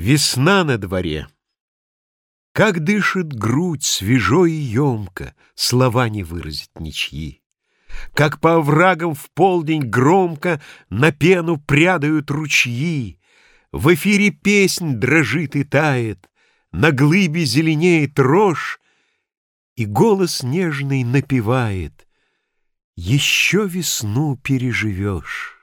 Весна на дворе. Как дышит грудь свежо и емко, Слова не выразить ничьи. Как по оврагам в полдень громко На пену прядают ручьи. В эфире песнь дрожит и тает, На глыбе зеленеет рожь, И голос нежный напевает Еще весну переживешь.